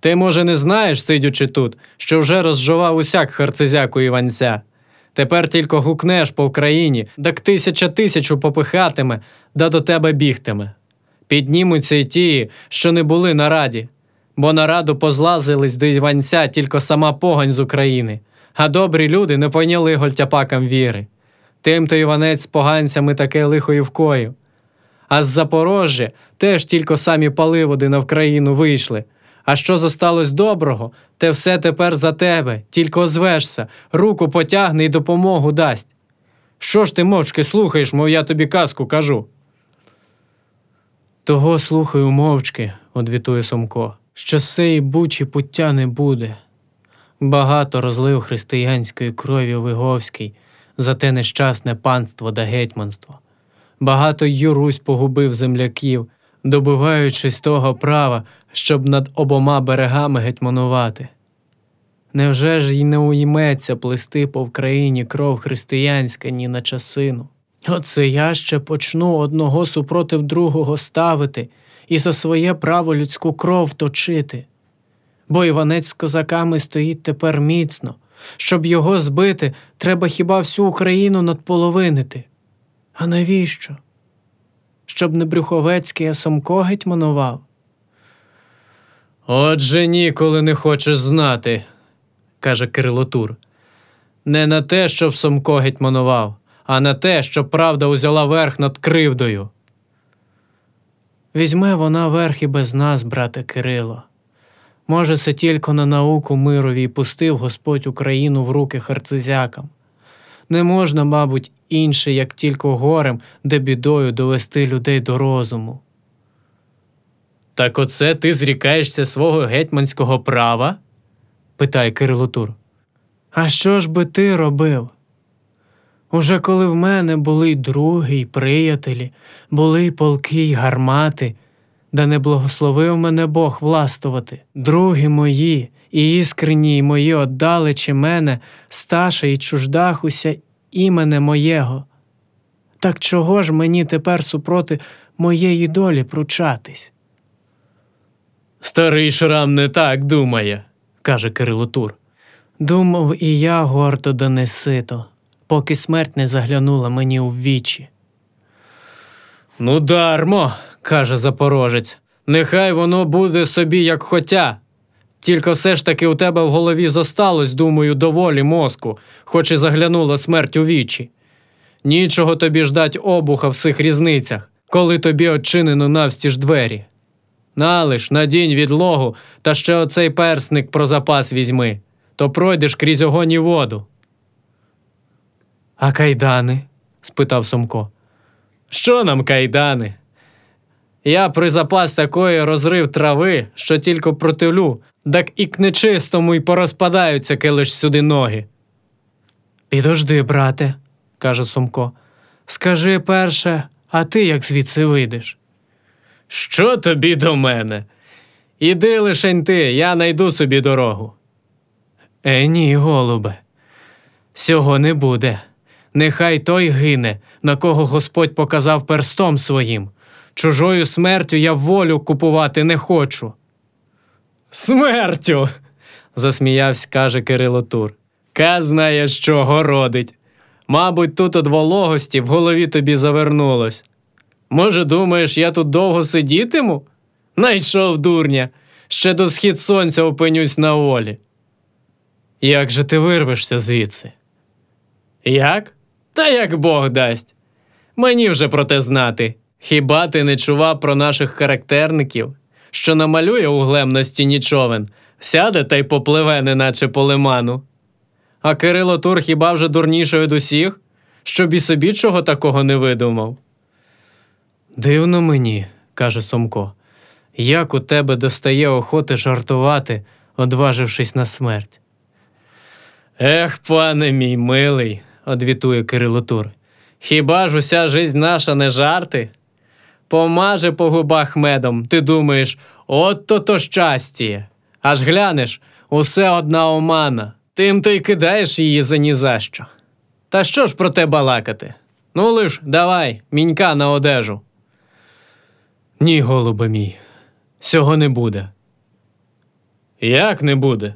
Ти, може, не знаєш, сидячи тут, що вже розжував усяк харцизяку Іванця. Тепер тільки гукнеш по Україні, так тисяча тисячу попихатиме, да до тебе бігтиме. Піднімуться й ті, що не були на раді, бо на раду позлазились до Іванця тільки сама погань з України, а добрі люди не поняли гольтяпакам віри. Тим то Іванець з поганцями таке лихо і. А з Запорожжя теж тільки самі паливоди на Вкраїну вийшли. А що зосталось доброго, те все тепер за тебе, тільки озвешся, руку потягне і допомогу дасть. Що ж ти мовчки слухаєш, мов я тобі казку кажу? Того слухаю мовчки, одвітує Сомко, що сеї бучі пуття не буде. Багато розлив християнської крові Виговський за те нещасне панство да гетьманство. Багато Юрусь погубив земляків, добиваючись того права, щоб над обома берегами гетьманувати. Невже ж й не уйметься плести по Вкраїні кров християнська ні на часину? Оце я ще почну одного супротив другого ставити і за своє право людську кров точити. Бо Іванець з козаками стоїть тепер міцно. Щоб його збити, треба хіба всю Україну надполовинити. А навіщо? Щоб не Брюховецький, а Сомко гетьманував? Отже ніколи не хочеш знати, каже Кирило Тур. Не на те, щоб Сомко гетьманував, а на те, щоб правда узяла верх над кривдою. Візьме вона верх і без нас, брате Кирило. Може, це тільки на науку мирові пустив Господь Україну в руки харцизякам. Не можна, мабуть, інше, як тільки горем, де бідою довести людей до розуму. Так оце ти зрікаєшся свого гетьманського права? питає Кирило Тур. А що ж би ти робив? Уже коли в мене були й други, й приятелі, були й полки, й гармати, да не благословив мене Бог властвувати. Другі мої, і іскрені й мої отдалечі мене, сташа і чуждахуся імене моєго. Так чого ж мені тепер супроти моєї долі пручатись? Старий Шрам не так думає, каже Кирило Тур. Думав і я гордо да не поки смерть не заглянула мені у вічі. Ну, дармо, каже запорожець, нехай воно буде собі як хотя. Тільки все ж таки у тебе в голові зосталось, думаю, доволі мозку, хоч і заглянула смерть у вічі. Нічого тобі ждать обуха в цих різницях, коли тобі odчинено навстіж двері. Налиш, надінь відлогу, та ще оцей персник про запас візьми, то пройдеш крізь огонь і воду. А кайдани? спитав Сомко. Що нам кайдани? Я при запас такої розрив трави, що тільки протилю, так і к нечистому й порозпадаються келиш сюди ноги. Підожди, брате, каже Сумко. Скажи перше, а ти як звідси вийдеш? Що тобі до мене? Іди лишень ти, я найду собі дорогу. Е, ні, голубе, сього не буде. Нехай той гине, на кого Господь показав перстом своїм. Чужою смертю я волю купувати не хочу. Смертю. засміявсь, каже Кирило Тур. Ка знає, що городить. Мабуть, тут од вологості в голові тобі завернулось. Може, думаєш, я тут довго сидітиму? Найшов дурня, ще до схід сонця опинюсь на волі. Як же ти вирвешся звідси? Як? Та як Бог дасть. Мені вже про те знати. Хіба ти не чував про наших характерників, що намалює углем на стіні човен, сяде та й попливе, неначе по лиману? А Кирило Тур хіба вже дурніший від усіх, щоб і собі чого такого не видумав? Дивно мені, каже Сомко, як у тебе достає охоти жартувати, одважившись на смерть. Ех, пане мій милий, одвітує Кирило Тур. Хіба ж уся жизнь наша не жарти? Помаже по губах медом, ти думаєш, от то то щастя. Аж глянеш, усе одна омана. Тим ти й кидаєш її за ні за що. Та що ж про те балакати? Ну лиш давай, мінька на одежу. Ні, голубе мій, сього не буде. Як не буде?